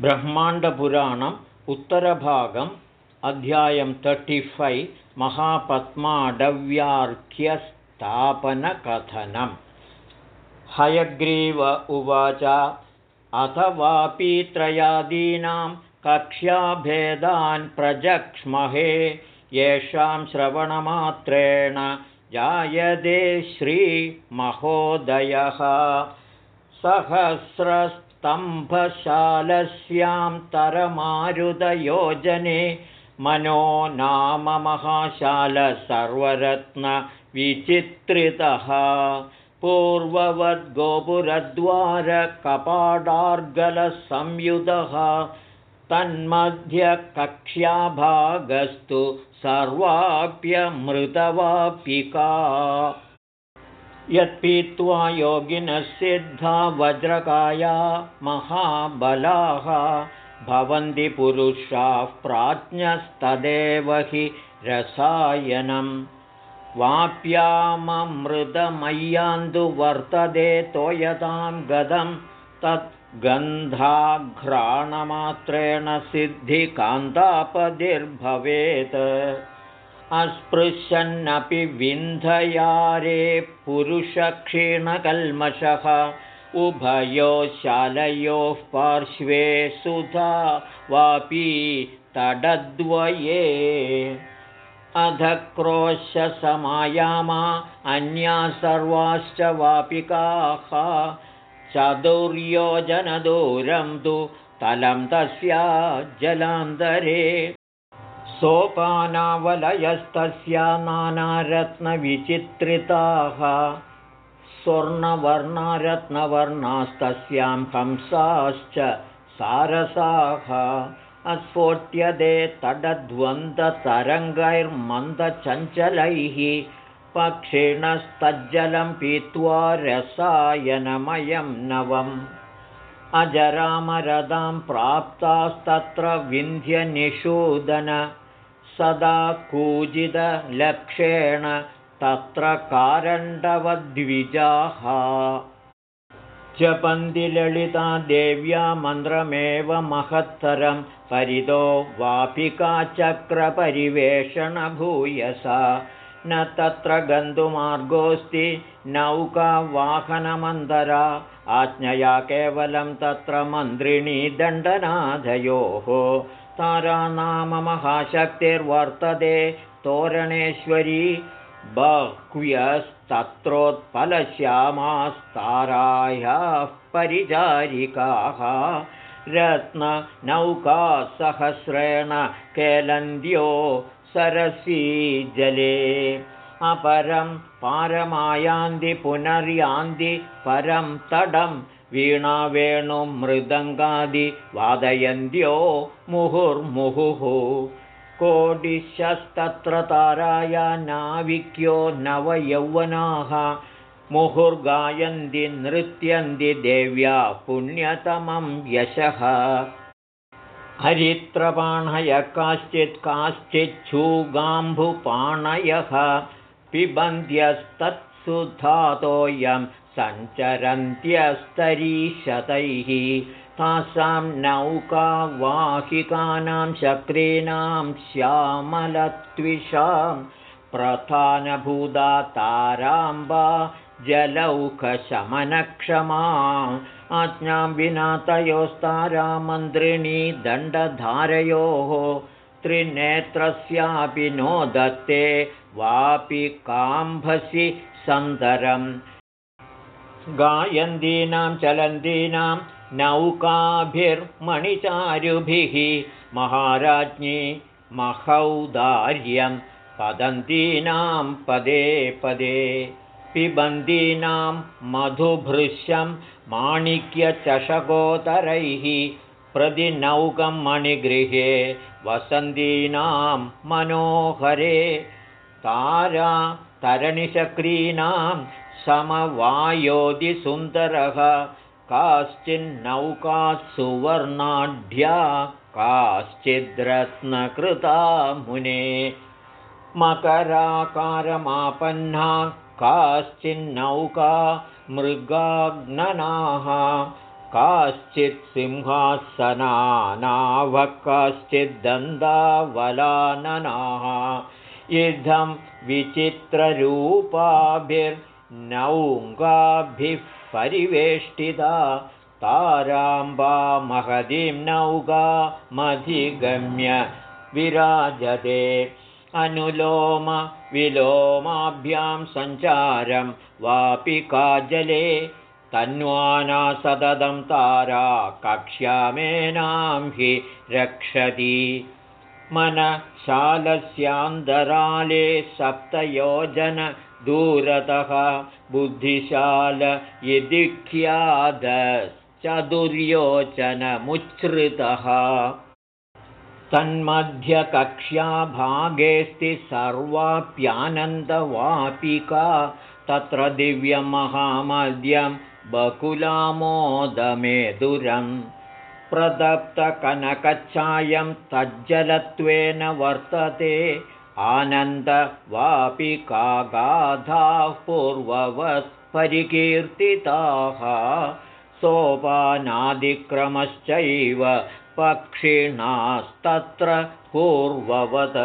ब्रह्माण्डपुराणम् उत्तरभागम् अध्यायं तर्टिफैव् महापद्माडव्यार्घ्यस्थापनकथनम्। हयग्रीव उवाच अथवापि त्रयादीनां कक्ष्याभेदान् प्रजक्ष्महे येषां श्रवणमात्रेण जायते श्रीमहोदयः। सहस्रस् स्तम्भशालस्यां तरमारुदयोजने मनो नाम महाशालसर्वरत्नविचित्रितः पूर्ववद्गोपुरद्वारकपाडार्गलसंयुधः। तन्मध्यकक्ष्याभागस्तु सर्वाप्यमृतवापिका यत्पीत्वा योगिनः वज्रकाया महाबलाः। भवन्ति पुरुषाः प्राज्ञस्तदेव हि रसायनं वाप्याममृतमय्यान्दु वर्तते तोयतां गदं तत् गन्धाघ्राणमात्रेण सिद्धिकान्तापदिर्भवेत् अस्पृशन्नपि विन्धयारे पुरुषक्षीणकल्मषः। उभयोः पार्श्वे सुधा वापी तडद्वये। अधक्रोशसमायामा अन्या सर्वाश्च वापिकाः। चतुर्योजनदूरं तु तलं तस्या जलान्तरे सोपानावलयस्तस्या नानारत्नविचित्रिताः स्वर्णवर्णारत्नवर्णास्तस्यां हंसाश्च सारसाः। अस्फोट्यते तडद्वन्द्वतरङ्गैर्मन्दचञ्चलैः पक्षिणस्तज्जलं पीत्वा रसायनमयं नवम्। अजरामरदां प्राप्तास्तत्र विन्ध्यनिषूदन सदा कूजिदलक्षेण तत्र कारण्डवद्विजाः। जपन्दिललिता देव्या मन्त्रमेव महत्तरं परितो वापिकाचक्रपरिवेषणभूयसा न तत्र गन्तुमार्गोऽस्ति नौकावाहनमन्तरा आज्ञया केवलं तत्र मन्त्रिणी दण्डनाथयोः महाशक्तिर्वर्तते तोरणेश्वरी बह्व्यस्तत्रोत्पलश्यामास्तारायाः परिचारिकाः रत्ननौकासहस्रेण केलन्द्यो सरसीजले अपरं पारमायान्ति पुनर्यान्ति परं तडं वीणावेणुमृदङ्गादिवादयन्त्यो मुहुर्मुहुः कोडिशस्तत्र ताराया नाविक्यो नवयौवनाः मुहुर्गायन्ति नृत्यन्ति देव्या पुण्यतमं यशः हरित्रपाणय काश्चित् काश्चिच्छूगाम्भुपाणयः पिबन्ध्यस्तत्सुधातोऽयं सञ्चरन्त्यस्तरीशतैः तासां नौकावाहिकानां चक्रीणां श्यामलत्विषां प्रधानभूता ताराम्बा जलौकशमनक्षमा आज्ञां विना तयोस्तारामन्त्रिणी दण्डधारयोः त्रिनेत्रस्यापि नो दत्ते वापि काम्भसि सन्दरम् गायन्तीनां चलन्तीनां नौकाभिर्मणिचारुभिः महाराज्ञी महौदार्यं पदन्तीनां पदे पदे पिबन्तीनां मधुभृश्यं माणिक्यचषकोदरैः प्रतिनौकं मणिगृहे वसन्तीनां मनोहरे तारा तरणिचक्रीणां समवायोधिसुन्दरः। काश्चिन्नौकासुवर्णाढ्या काश्चिद्रत्नकृता मुने। मकराकारमापन्ना काश्चिन्नौका मृगाग्ननाः। काश्चित् सिंहासनानावः काश्चिद्दन्दावलाननाः इद्धं विचित्ररूपाभिर्नौगाभिः परिवेष्टिता ताराम्बा महतीं नौगामधिगम्य विराजते। अनुलोम विलोमाभ्यां सञ्चारं वापि काजले तन्वाना सततं तारा कक्ष्यामेनां हि रक्षति मनशालस्यान्दराले सप्तयोजनदूरतः बुद्धिशाल इति ख्यातश्चतुर्योचनमुच्छ्रितः तन्मध्यकक्ष्याभागेऽस्ति सर्वाप्यानन्दवापिका तत्र दिव्यमहामद्यं बकुलामोदमेदुरं प्रदत्तकनकच्छायं तज्जलत्वेन वर्तते आनन्दवापिकागाधाः पूर्ववत् परिकीर्तिताः सोपानादिक्रमश्चैव पक्षिणास्तत्र पूर्ववत्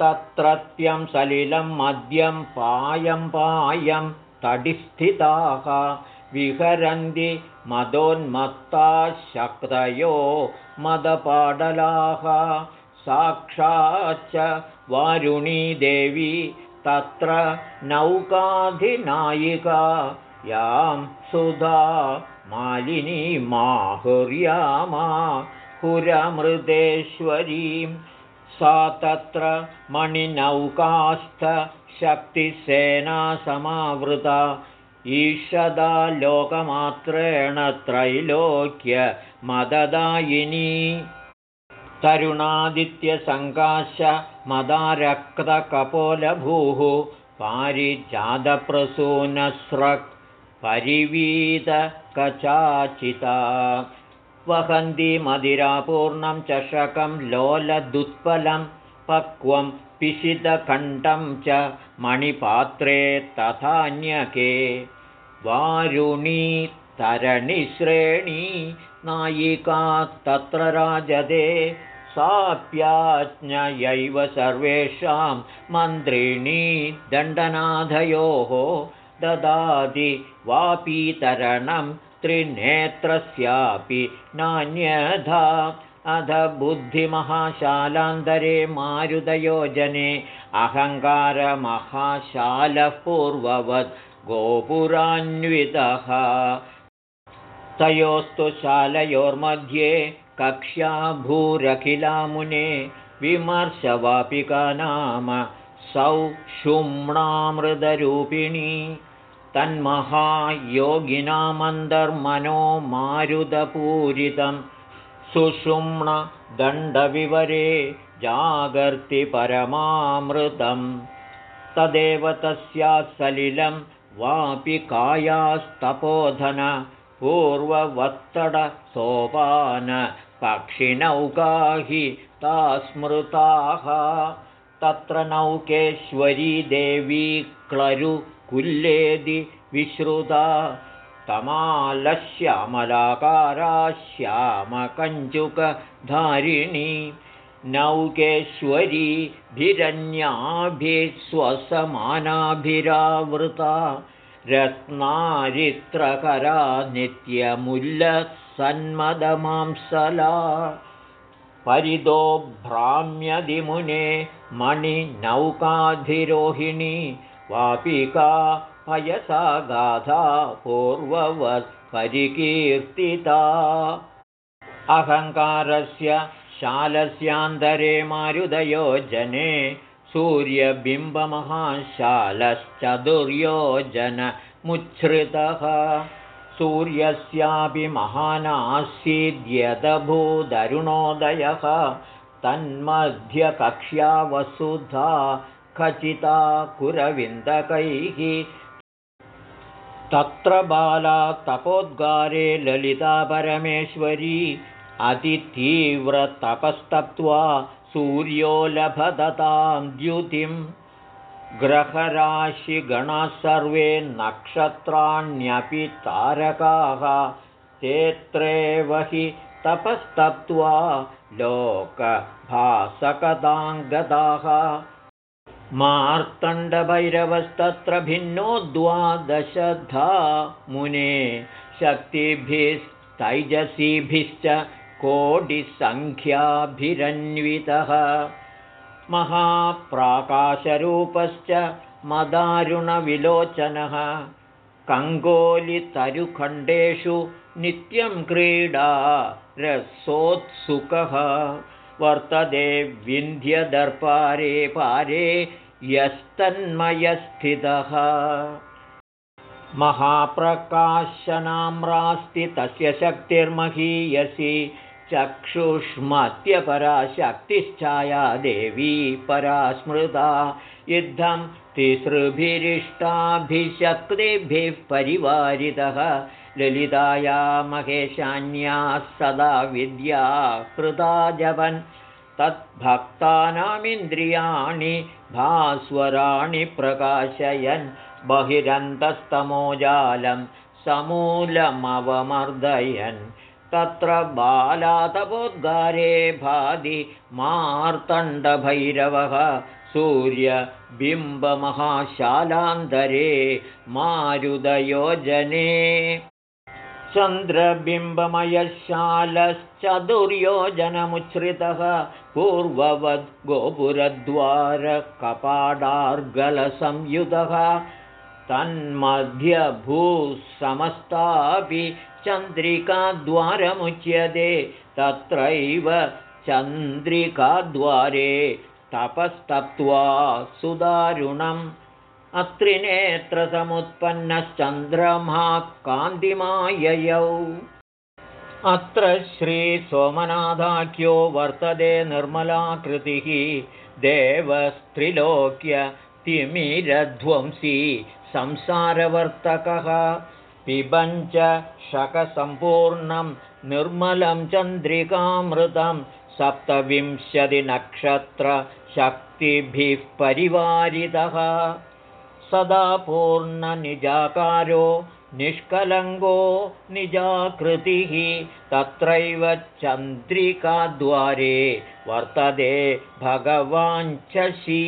तत्रत्यं सलिलं मद्यं पायं पायं तडिस्थिताः। विहरन्ति मदोन्मत्ताः शक्तयो मदपाडलाः साक्षाच्च वारुणीदेवी तत्र नौकाधिनायिका। यां सुधा मालिनी माहुर्यामा हुरमृदेश्वरीं सा तत्र मणिनौकास्थशक्तिसेना समावृता ईषदा लोकमात्रेण त्रैलोक्यमददायिनी तरुणादित्यसङ्काश मदारक्तकपोलभूः पारिजातप्रसूनस्रक् परिवीतकचाचिता वहन्ति मदिरापूर्णं चषकं लोलदुत्पलं पक्वं पिशितकण्ठं च मणिपात्रे तथान्यके वारुणी तरणिश्रेणी नायिका तत्र राजदे साप्याज्ञयैव सर्वेषां मन्त्रिणी दण्डनाथयोः ददाति वापीतरणं त्रिनेत्रस्यापि नान्यथा अध बुद्धिमहाशालान्तरे मारुदयोजने अहङ्कारमहाशालः पूर्ववत् गोपुरान्वितः। तयोस्तु शालयोर्मध्ये कक्ष्या भूरखिलामुने विमर्शवापिका नाम सौषुम्णामृतरूपिणी तन्महायोगिनामन्तर्मनो मारुदपूरितं सुषुम्णदण्डविवरे जागर्ति परमामृतं तदेव तस्या सलिलं वापिकायास्तपोधन पूर्ववत्तडसोपानपक्षिणौका हि ता स्मृताः तत्र नौकेश्वरी देवी क्लरुकुल्लेदि विश्रुता। तमालश्यामलाकारा श्यामकञ्चुकधारिणी नौकेश्वरीभिरन्याभिस्वसमानाभिरावृता रत्नारित्रकरा नित्यमुल्लसन्मदमांसला। परिदो भ्राम्यदिमुने मणिनौकाधिरोहिणी वापिका पयसा गाधा पूर्ववत् परिकीर्तिता अहङ्कारस्य शालस्यान्तरे मारुदयोजने सूर्यबिम्बमहाशालश्चतुर्योजनमुच्छ्रितः। सूर्यस्यापि महानासीद्यदभूदरुणोदयः। तन्मध्यकक्ष्या वसुधा खचिता कुरविन्दकैः। तत्र बाला तपोद्गारे ललिता परमेश्वरी अतितीव्रतपस्तप्त्वा सूर्यो लभदतां द्युतिं ग्रहराशिगणाः सर्वे नक्षत्राण्यपि तारकाः तेऽत्रेव हि तपस्तप्त्वा लोकभासकदाङ्गदाः। मार्तण्डभैरवस्तत्र भिन्नो द्वादशधा मुने शक्तिभिस्तैजसीभिश्च कोटिसङ्ख्याभिरन्वितः। महाप्राकाशरूपश्च मदारुणविलोचनः। कङ्गोलितरुखण्डेषु नित्यं क्रीडा रसोत्सुकः। वर्तते विन्ध्यदर्पारे पारे यस्तन्मयस्थितः। महाप्रकाशनाम्रास्ति तस्य शक्तिर्महीयसि चक्षुष्मत्यपराशक्तिश्चाया देवी परा स्मृता युद्धं तिसृभिरिष्टाभिशक्तिभिः परिवारितः ललिताया महेशान्याः सदा विद्या कृता जपन् तद्भक्तानामिन्द्रियाणि भास्वराणि प्रकाशयन्। बहिरन्तस्तमोजालं समूलमवमर्दयन् तत्र बालातपोद्गारे भादि मार्तण्डभैरवः सूर्यबिम्बमहाशालान्तरे मारुदयोजने। चन्द्रबिम्बमयशालश्चतुर्योजनमुच्छ्रितः पूर्ववद् गोपुरद्वारकपाडार्गलसंयुतः तन्मध्यभूसमस्तापि चन्द्रिकाद्वारमुच्यते तत्रैव चन्द्रिकाद्वारे तपस्तप्त्वा सुदारुणम्। अत्रिनेत्रसमुत्पन्नश्चन्द्रमा कान्तिमाययौ अत्र श्रीसोमनाथाख्यो वर्तते निर्मलाकृतिः देवस्त्रिलोक्य तिमिरध्वंसी संसारवर्तकः पिबञ्च शकसम्पूर्णं निर्मलं चन्द्रिकामृतं सप्तविंशतिनक्षत्रशक्तिभिः परिवारितः। सदा पूर्णनिजाकारो निष्कलङ्गो निजाकृतिः तत्रैव चन्द्रिकाद्वारे वर्तते भगवाञ्चषी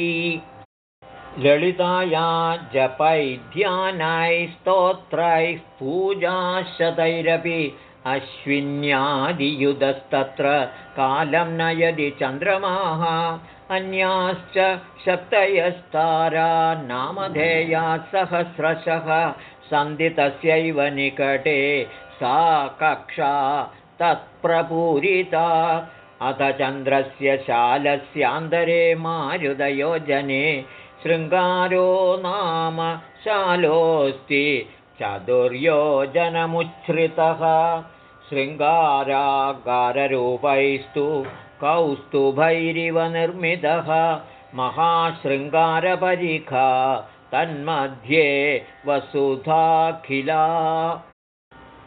ललिताया जपैध्यानैस्तोत्रैः पूजाशतैरपि अश्विन्यादियुधस्तत्र कालं नयति चन्द्रमाः। अन्याश्च शक्तयस्तारा नामधेया सहस्रशः सन्धि तस्यैव निकटे सा कक्षा तत्प्रपूरिता। अथ चन्द्रस्य शालस्यान्तरे मारुदयोजने शृङ्गारो नाम शालोऽस्ति चतुर्योजनमुच्छ्रितः शृङ्गारागाररूपैस्तु कौस्तुभैरिव निर्मितः। महाशृङ्गारपरिखा तन्मध्ये वसुधाखिला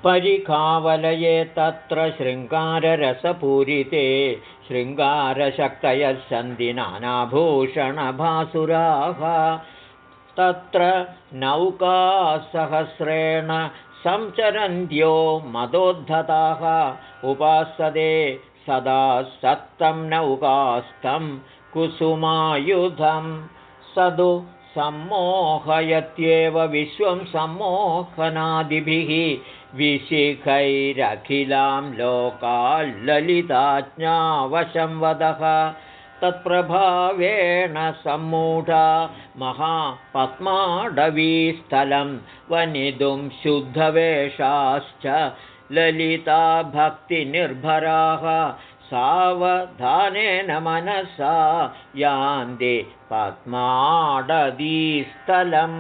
परिखावलये तत्र शृङ्गाररसपूरिते शृङ्गारशक्तयः सन्ति नानाभूषणभासुराः। तत्र नौकासहस्रेण संचरन्त्यो मदोद्धताः। उपासते सदा सत्तं नौकास्तं कुसुमायुधं। सदु सम्मोहयत्येव विश्वं सम्मोहनादिभिः विशिखैरखिलां लोकाल्ललिताज्ञावशं वदः। तत्प्रभावेण सम्मूढा महापद्माडवीस्थलं वनितुं शुद्धवेषाश्च ललिता भक्तिनिर्भराः सावधानेन मनसा यान्ति पद्माडदीस्थलं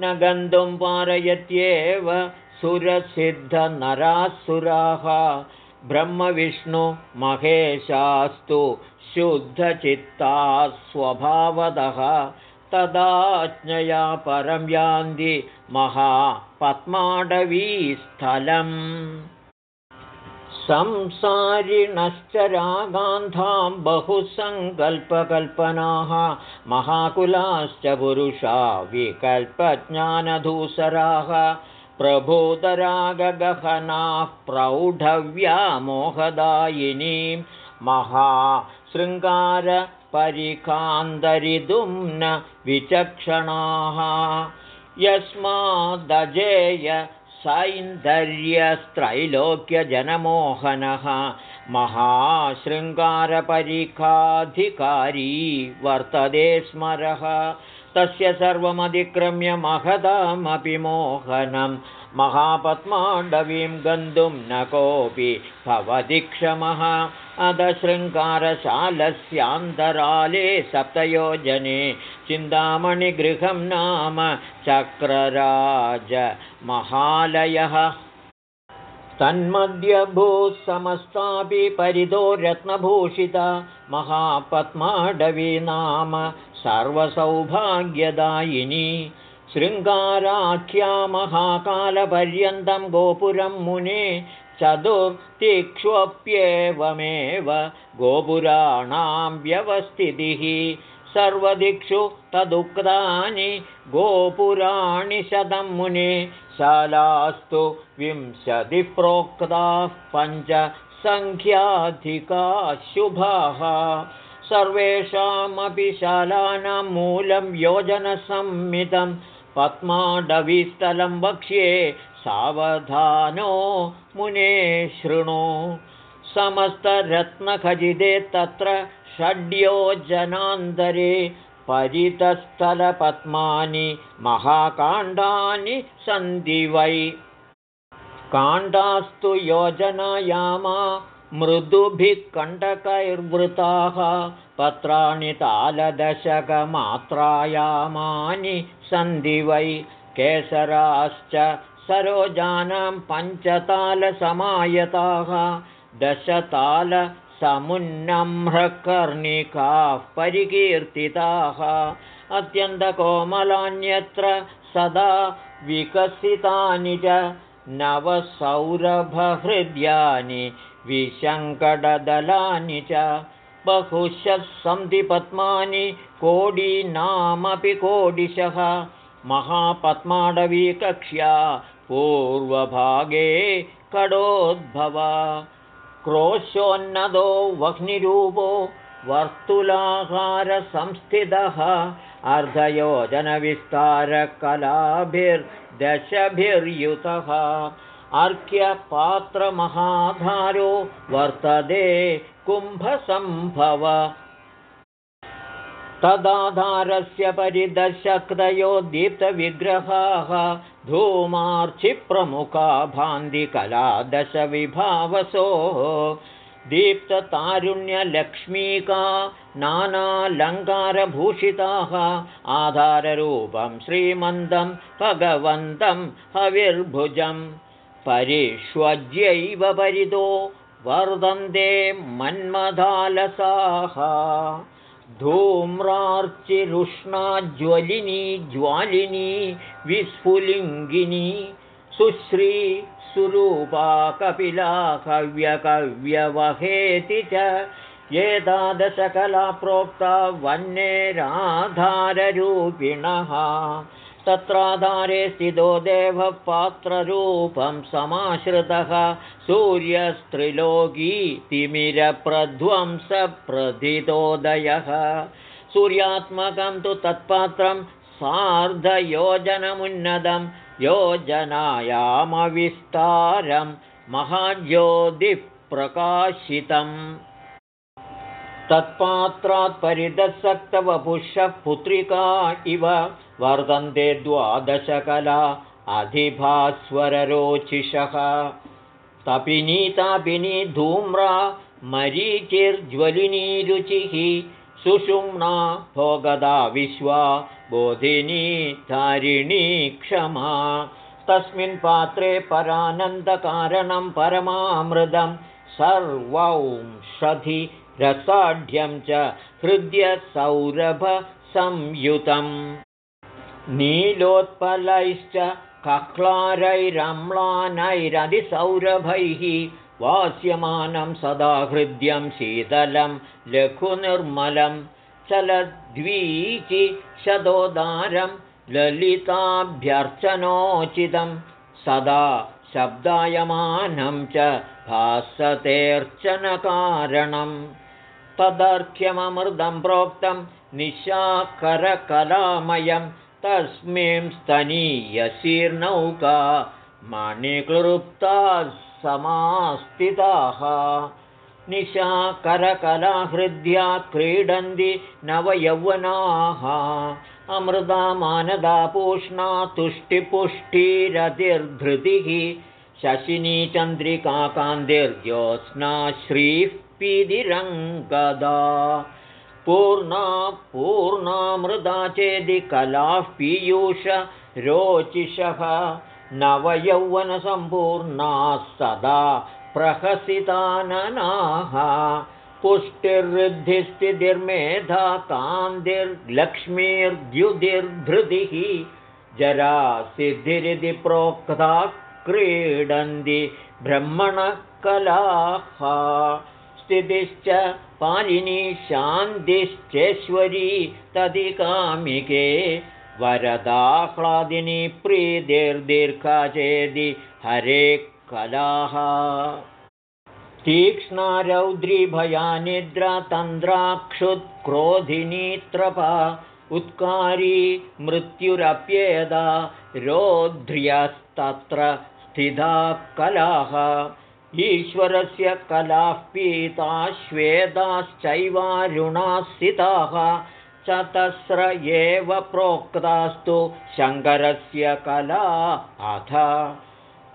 न गन्तुं पारयत्येव सुरसिद्धनरासुराः ब्रह्मविष्णुमहेशास्तु शुद्धचित्ताः स्वभावतः तदाज्ञया परं यान्ति महापद्माडवीस्थलम्। संसारिणश्च रागान्धां बहुसङ्कल्पकल्पनाः महाकुलाश्च पुरुषा विकल्पज्ञानधूसराः प्रभूतरागगहनाः प्रौढव्यामोहदायिनीं महाशृङ्गारपरिकान्तरितुं न विचक्षणाः। यस्मादजेय सैन्दर्यस्त्रैलोक्यजनमोहनः महाशृङ्गारपरिखाधिकारी वर्तते स्मरः तस्य सर्वमधिक्रम्य महदामपि मोहनं। महापद्माण्डवीं गन्तुं न कोऽपि। भवति क्षमः अधशृङ्गारशालस्यान्तराले सप्तयोजने। चिन्तामणिगृहं नाम चक्रराजमहालयः तन्मध्यभूः समस्तापि परितो रत्नभूषिता। महापद्माडवी नाम सर्वसौभाग्यदायिनी शृङ्गाराख्या महाकालपर्यन्तं गोपुरं मुने चतुर्दिक्ष्वप्येवमेव गोपुराणां व्यवस्थितिः सर्वदिक्षु तदुक्तानि गोपुराणि शतं मुने शालास्तु विंशतिप्रोक्ताः पञ्च सङ्ख्याधिकाः शुभाः सर्वेषामपि शालानां मूलं योजनसम्मितं पद्माडवीस्थलं वक्ष्ये सावधानो मुने शृणु। समस्तरत्नखजिते तत्र षड्योजनान्तरे परितस्थलपद्मानि महाकाण्डानि सन्ति वै। काण्डास्तु योजनायामा मृदुभिः कण्टकैर्वृताः पत्राणि तालदशकमात्रायामानि सन्ति वै केसराश्च सरोजानां पञ्चतालसमायताः दशतालसमुन्नम्रकर्णिकाः परिकीर्तिताः। अत्यन्तकोमलान्यत्र सदा विकसितानि च नवसौरभहृद्यानि विशङ्कडदलानि च बहुशः सन्ति पद्मानि कोडीनामपि कोडिशः महापद्माडवीकक्ष्या पूर्वभागे कडोद्भवा। क्रोशोन्नदो वह्निरूपो वर्तुलाहारसंस्थितः अर्धयोजनविस्तारकलाभिर्दशभिर्युतः। अर्घ्यपात्रमहाधारो वर्तते कुम्भसम्भव। तदाधारस्य परिदशक्तयो दीप्तविग्रहाः धूमार्चिप्रमुखा भान्तिकला दशविभावसोः दीप्ततारुण्यलक्ष्मीका नानालङ्कारभूषिताः आधाररूपं श्रीमन्दं भगवन्तं हविर्भुजं परिष्वज्यैव परितो वर्धन्ते मन्मदालसाः धूम्रार्चिरुष्णा ज्वलिनी ज्वालिनी विस्फुलिङ्गिनी सुश्री सुरूपा कपिला कव्यकव्यवहेति च एतादशकला प्रोक्ता वह्नेराधाररूपिणः तत्राधारे स्थितो देवः पात्ररूपं समाश्रितः सूर्यस्त्रिलोकी तिमिरप्रध्वंसप्रथितोदयः। सूर्यात्मकं तु तत्पात्रं सार्धयोजनमुन्नतं योजनायामविस्तारं महाज्योतिप्रकाशितम्। तत्पात्रात् परिदसक्तवपुषः पुत्रिका इव वर्धन्ते द्वादशकला अधिभास्वररोचिषः। तपिनी धूम्रा मरीचिर्ज्वलिनीरुचिः सुषुम्ना भोगदा विश्वा बोधिनी तारिणी क्षमा। तस्मिन् पात्रे परानन्दकारणं परमामृदं सर्वंषधि रसाढ्यं च हृद्यसौरभसंयुतम् नीलोत्पलैश्च कक्लारैरम्लानैरधिसौरभैः वास्यमानं सदा हृद्यं शीतलं लघुनिर्मलं चलद्वीचि शतोदारं ललिताभ्यर्चनोचितं सदा शब्दायमानं च भासतेऽर्चनकारणं तदर्घ्यममृतं प्रोक्तं निशाकरकलामयं तस्मिं स्तनीयशीर्नौका मणिक्लृप्ता समास्थिताः। निशाकरकलाहृद्या क्रीडन्ति नवयौवनाः। अमृता मानदा पूष्णा तुष्टिपुष्टिरतिर्धृतिः शशिनी चन्द्रिकाकान्तिर्ज्योत्स्ना श्रीः पीदिरङ्गदा। पूर्णा पूर्णामृदा चेदि कलाः पीयूष रोचिषः नवयौवनसम्पूर्णाः सदा प्रहसिताननाः पुष्टिर्वृद्धिस्थितिर्मेधा कान्तिर्लक्ष्मीर्द्युतिर्धृतिः जरा सिद्धिरिति प्रोक्ता क्रीडन्ति ब्रह्मणकलाः। स्थितिश्च पालिनी शान्तिश्चेश्वरी तदिकामिके वरदाह्लादिनी प्रीतिर्दीर्घा चेदि हरे कलाः। तीक्ष्णा रौद्रीभयानिद्रातन्द्राक्षुत्क्रोधिनीत्रपा उत्कारी मृत्युरप्येदा रोध्र्यस्तत्र स्थिता कलाः। ईश्वरस्य कलाः पीताश्वेताश्चैवारुणास्थिताः चतस्र एव प्रोक्तास्तु शङ्करस्य कला अथ।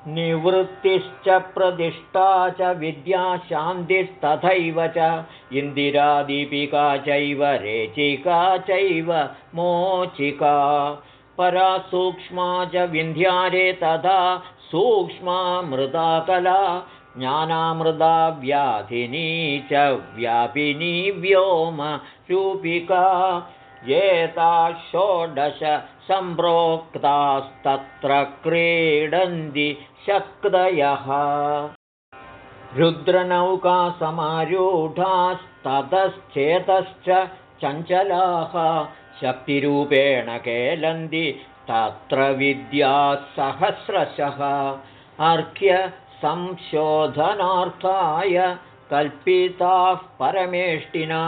निवृत्तिश्च प्रतिष्ठा च विद्याशान्तिस्तथैव च इन्दिरादीपिका चैव रेचिका चैव मोचिका। परा सूक्ष्मा च विन्ध्यारे तथा सूक्ष्मा मृदा कला ज्ञानामृदा व्याधिनी च व्यापिनी व्योमरूपिका एता षोडश सम्प्रोक्तास्तत्र क्रीडन्ति शक्तयः। रुद्रनौकासमारूढास्ततश्चेतश्च चञ्चलाः शक्तिरूपेण केलन्ति तत्र विद्यासहस्रशः अर्घ्यसंशोधनार्थाय कल्पिताः परमेष्टिना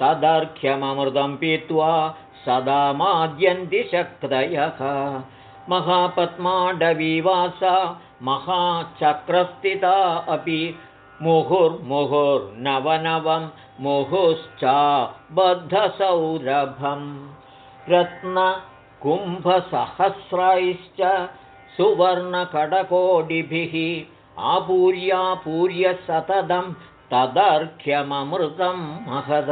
तदर्घ्यममृतं पीत्वा सदा माद्यन्ति शक्तयः। महापद्माडवीवासा महाचक्रस्थिता अपि मुहुर्मुहुर्नवनवं मुहुश्चा बद्धसौरभं रत्नकुम्भसहस्रैश्च सुवर्णकडकोडिभिः आपूर्यापूर्य सततं तदर्घ्यममृतं महद।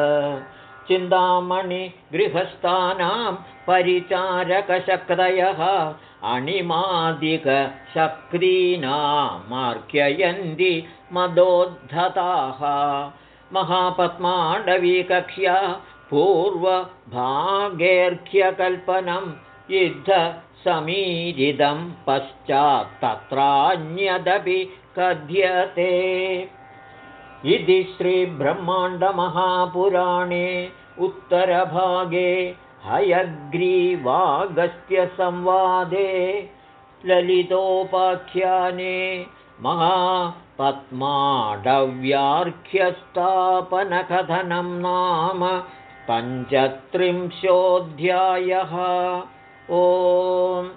चिन्तामणिगृहस्थानां परिचारकशक्तयः अणिमादिकशक्तीनामार्घ्ययन्ति मदोद्धताः। महापद्माण्डवीकक्ष्या पूर्वभागेऽर्घ्यकल्पनं युद्धसमीरिदं पश्चात्तत्रान्यदपि कथ्यते। इति श्रीब्रह्माण्डमहापुराणे उत्तरभागे हयग्रीवागस्त्यसंवादे ललितोपाख्याने महापद्माडव्यार्घ्यस्थापनकथनं नाम पञ्चत्रिंशोऽध्यायः ओम्